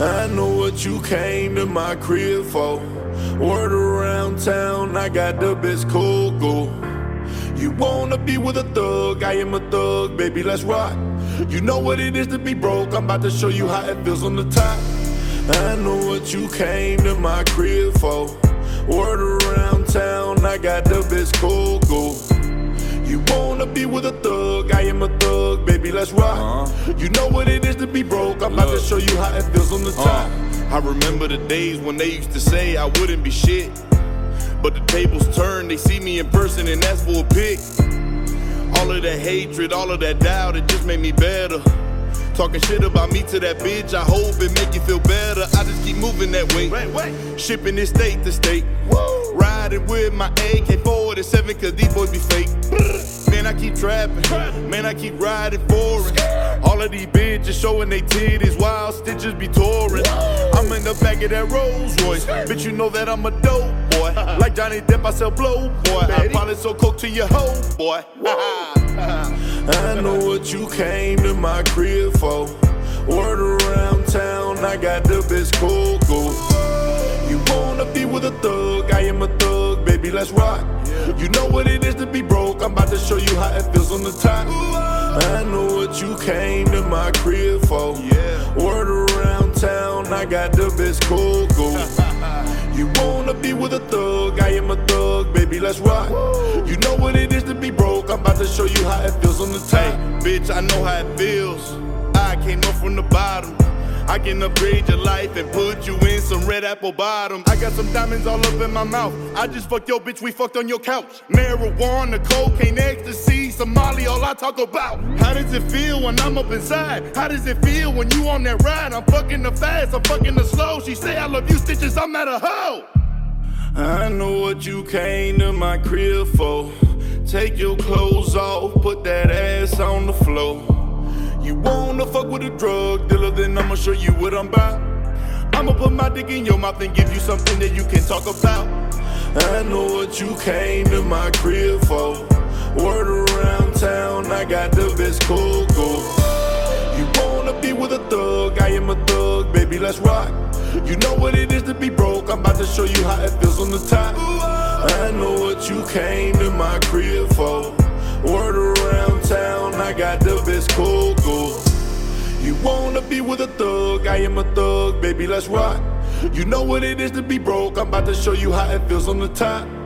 I know what you came to my crib for. Word around town, I got the best cocoa. You wanna be with a thug, I am a thug, baby, let's rock. You know what it is to be broke, I'm about to show you how it feels on the top. I know what you came to my crib for. Word around town, I got the best cocoa. You wanna be with a thug, I am a thug, baby, let's rock. Uh-huh. You know what it is to be broke, I'm about to show you how it feels on the top. Uh, I remember the days when they used to say I wouldn't be shit. But the tables turn, they see me in person and ask for a pic. All of that hatred, all of that doubt, it just made me better. Talking shit about me to that bitch, I hope it make you feel better. I just keep moving that way. Shipping it state to state. Riding with my AK 47, cause these boys be fake. Man, I keep trapping. Man, I keep riding for it. All of these bitches showing they titties while stitches be touring. I'm in the back of that Rolls Royce. Bitch, you know that I'm a dope boy. Like Johnny Depp, I sell blow, boy. I probably so coke to your hoe, boy. I know what you came to my crib for. Word around town, I got the best cocoa. Baby, let's rock. You know what it is to be broke, I'm about to show you how it feels on the top. I know what you came to my crib for. Yeah. Word around town, I got the best cocoa. You wanna be with a thug, I am a thug, baby, let's rock. You know what it is to be broke, I'm about to show you how it feels on the Hey, top. bitch, I know how it feels. I came up from the bottom. I can upgrade your life and put you in some red apple bottom. I got some diamonds all up in my mouth. I just fucked your bitch, we fucked on your couch. Marijuana, cocaine, ecstasy, Somali, all I talk about. How does it feel when I'm up inside? How does it feel when you on that ride? I'm fucking the fast, I'm fucking the slow. She say I love you, stitches, I'm not a hoe. I know what you came to my crib for. Take your clothes off, put that ass on the floor. You wanna fuck with a drug dealer, then I'ma show you what I'm about. I'ma put my dick in your mouth and give you something that you can talk about. I know what you came to my crib for. Word around town, I got the best cocoa. You wanna be with a thug, I am a thug, baby, let's rock. You know what it is to be broke, I'm about to show you how it feels on the top. I know what you came to my crib for. Word around town, wanna be with a thug, I am a thug, baby, let's rock. You know what it is to be broke, I'm about to show you how it feels on the top.